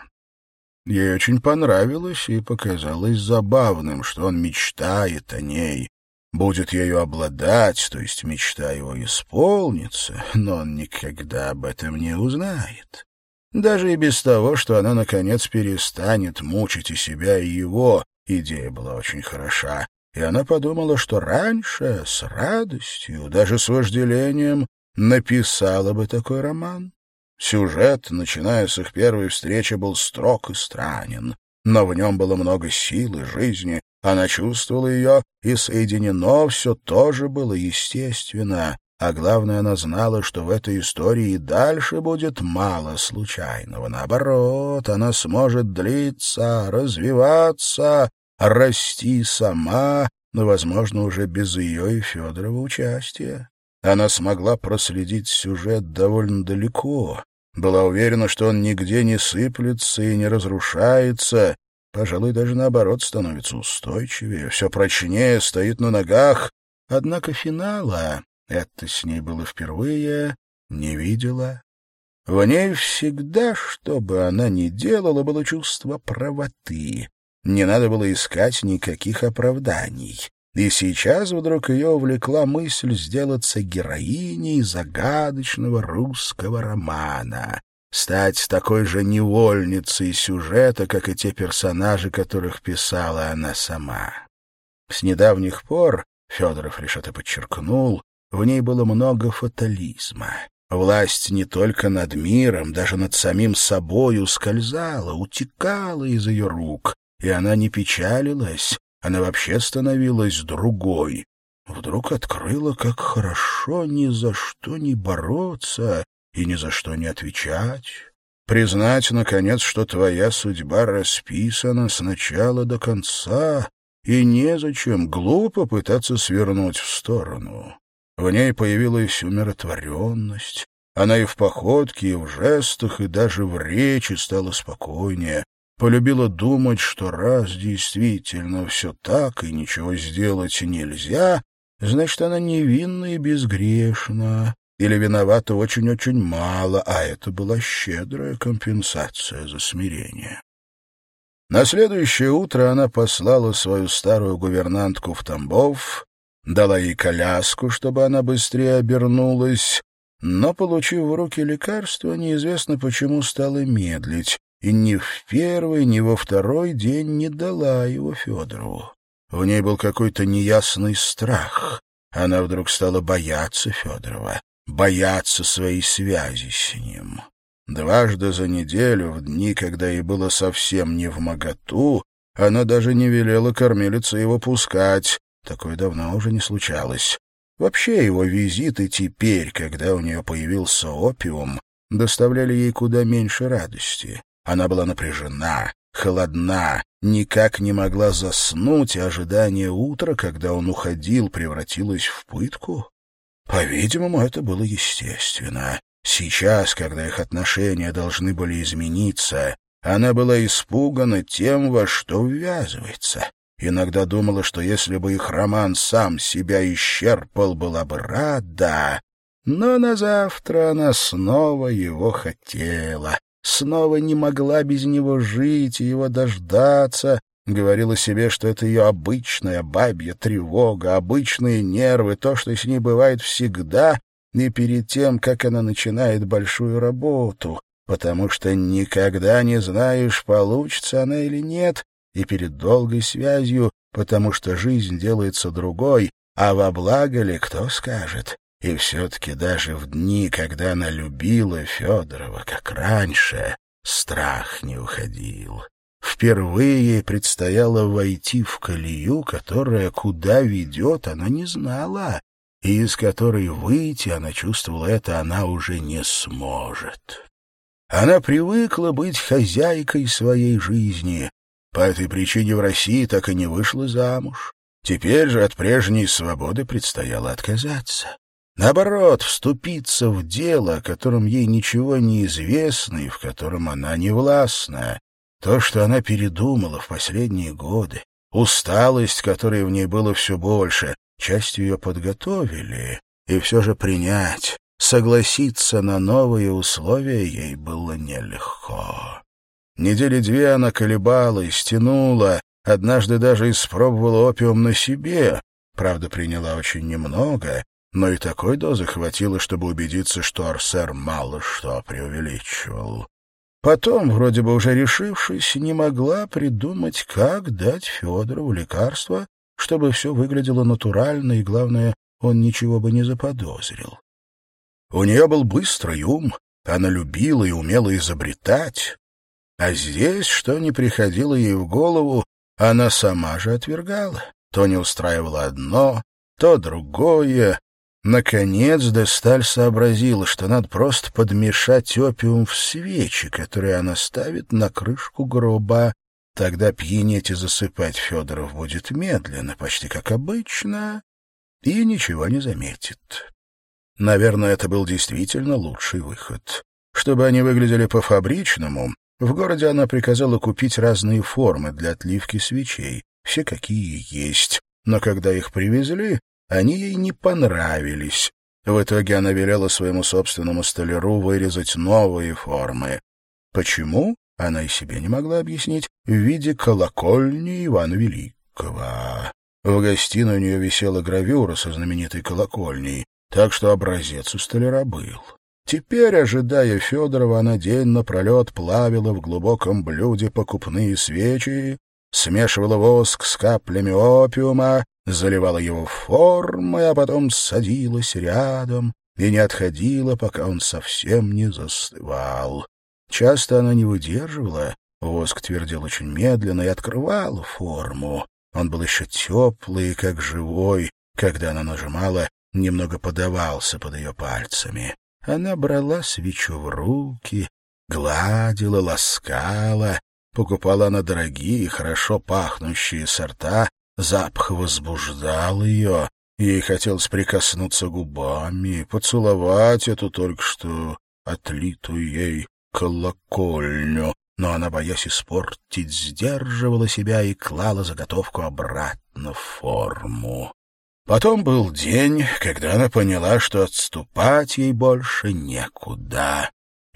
Ей очень понравилось и показалось забавным, что он мечтает о ней, будет ею обладать, то есть мечта его исполнится, но он никогда об этом не узнает. Даже и без того, что она, наконец, перестанет мучить и себя, и его, идея была очень хороша, и она подумала, что раньше с радостью, даже с вожделением, написала бы такой роман. Сюжет, начиная с их первой встречи, был строг и странен, но в нем было много силы, жизни. Она чувствовала ее, и соединено все тоже было естественно. А главное, она знала, что в этой истории дальше будет мало случайного. Наоборот, она сможет длиться, развиваться, расти сама, но, возможно, уже без ее и Федорова участия. Она смогла проследить сюжет довольно далеко, была уверена, что он нигде не сыплется и не разрушается, пожалуй, даже наоборот становится устойчивее, все прочнее, стоит на ногах. Однако финала, это с ней было впервые, не видела. В ней всегда, что бы она ни делала, было чувство правоты. Не надо было искать никаких оправданий. И сейчас вдруг ее увлекла мысль сделаться героиней загадочного русского романа, стать такой же невольницей сюжета, как и те персонажи, которых писала она сама. С недавних пор, Федоров лишь это подчеркнул, в ней было много фатализма. Власть не только над миром, даже над самим собой ускользала, утекала из ее рук, и она не печалилась, она вообще становилась другой. Вдруг открыла, как хорошо ни за что не бороться и ни за что не отвечать. Признать, наконец, что твоя судьба расписана с начала до конца, и незачем глупо пытаться свернуть в сторону. В ней появилась умиротворенность. Она и в походке, и в жестах, и даже в речи стала спокойнее, полюбила думать, что раз действительно все так и ничего сделать нельзя, значит, она невинна и безгрешна, или виновата очень-очень мало, а это была щедрая компенсация за смирение. На следующее утро она послала свою старую гувернантку в Тамбов, дала ей коляску, чтобы она быстрее обернулась, но, получив в руки лекарство, неизвестно почему стала медлить, и ни в первый, ни во второй день не дала его Федорову. В ней был какой-то неясный страх. Она вдруг стала бояться Федорова, бояться своей связи с ним. Дважды за неделю, в дни, когда ей было совсем не в моготу, она даже не велела кормилице его пускать. Такое давно уже не случалось. Вообще его визиты теперь, когда у нее появился опиум, доставляли ей куда меньше радости. Она была напряжена, холодна, никак не могла заснуть, и ожидание утра, когда он уходил, превратилось в пытку. По-видимому, это было естественно. Сейчас, когда их отношения должны были измениться, она была испугана тем, во что ввязывается. Иногда думала, что если бы их роман сам себя исчерпал, была бы рада. Но на завтра она снова его хотела, снова не могла без него жить и его дождаться, говорила себе, что это ее обычная бабья тревога, обычные нервы, то, что с ней бывает всегда, и перед тем, как она начинает большую работу, потому что никогда не знаешь, получится она или нет, и перед долгой связью, потому что жизнь делается другой, а во благо ли кто скажет. И все-таки даже в дни, когда она любила Федорова, как раньше, страх не уходил. Впервые ей предстояло войти в колею, которая куда ведет, она не знала, и из которой выйти, она чувствовала это, она уже не сможет. Она привыкла быть хозяйкой своей жизни. По этой причине в России так и не вышла замуж. Теперь же от прежней свободы предстояло отказаться. Наоборот, вступиться в дело, о котором ей ничего не известно и в котором она не властна. То, что она передумала в последние годы, усталость, которой в ней было все больше, частью ее подготовили, и все же принять, согласиться на новые условия ей было нелегко. Недели две она колебалась, тянула, однажды даже испробовала опиум на себе, правда, приняла очень немного, но и такой дозы хватило, чтобы убедиться, что Арсер мало что преувеличивал. Потом, вроде бы уже решившись, не могла придумать, как дать Федорову лекарство, чтобы все выглядело натурально и, главное, он ничего бы не заподозрил. У нее был быстрый ум, она любила и умела изобретать. А здесь, что не приходило ей в голову, она сама же отвергала. То не устраивало одно, то другое. Наконец Десталь сообразила, что надо просто подмешать опиум в свечи, которые она ставит на крышку гроба Тогда пьянеть и засыпать Федоров будет медленно, почти как обычно, и ничего не заметит. Наверное, это был действительно лучший выход. Чтобы они выглядели по-фабричному, в городе она приказала купить разные формы для отливки свечей, все какие есть, но когда их привезли, они ей не понравились. В итоге она велела своему собственному столяру вырезать новые формы. Почему? она и себе не могла объяснить, в виде колокольни Ивана Великого. В гостиной у нее висела гравюра со знаменитой колокольней, так что образец у столяра был. Теперь, ожидая Федорова, она день напролет плавила в глубоком блюде покупные свечи, смешивала воск с каплями опиума, заливала его в формы, а потом садилась рядом и не отходила, пока он совсем не застывал. Часто она не выдерживала, воск твердел очень медленно и открывала форму. Он был еще теплый, как живой, когда она нажимала, немного подавался под ее пальцами. Она брала свечу в руки, гладила, ласкала, покупала она дорогие, хорошо пахнущие сорта, запах возбуждал ее, ей хотелось прикоснуться губами, поцеловать эту только что отлитую ей колокольню, но она, боясь испортить, сдерживала себя и клала заготовку обратно в форму. Потом был день, когда она поняла, что отступать ей больше некуда.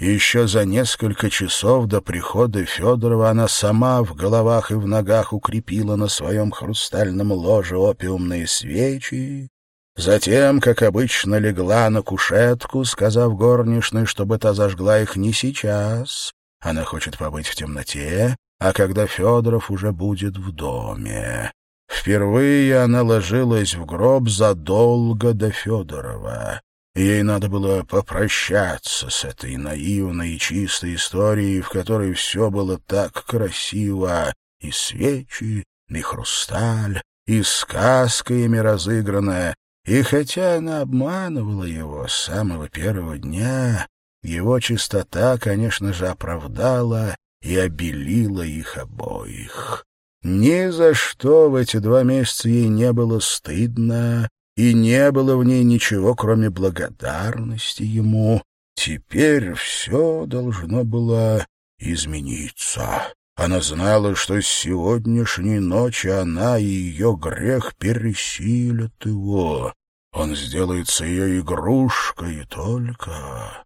Еще за несколько часов до прихода Федорова она сама в головах и в ногах укрепила на своем хрустальном ложе опиумные свечи, Затем, как обычно, легла на кушетку, сказав горничной, чтобы та зажгла их не сейчас, Она хочет побыть в темноте, а когда Федоров уже будет в доме. Впервые она ложилась в гроб задолго до Федорова. Ей надо было попрощаться с этой наивной и чистой историей, в которой все было так красиво, и свечи, и хрусталь, и сказка ими разыгранная. И хотя она обманывала его с самого первого дня, его чистота, конечно же, оправдала и обелила их обоих. Ни за что в эти два месяца ей не было стыдно, и не было в ней ничего, кроме благодарности ему. Теперь все должно было измениться. Она знала, что с сегодняшней ночи она и ее грех пересилят его. Он сделается ее игрушкой только.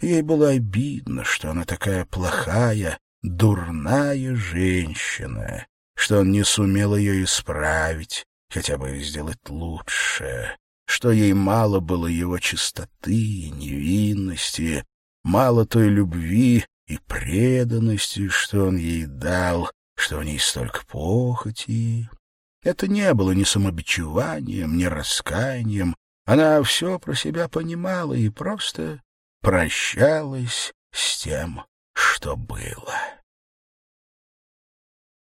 Ей было обидно, что она такая плохая, дурная женщина, что он не сумел ее исправить, хотя бы сделать лучше, что ей мало было его чистоты и невинности, мало той любви и преданности, что он ей дал, что в ней столько похоти. Это не было ни самобичеванием, ни раскаянием. Она все про себя понимала и просто прощалась с тем, что было.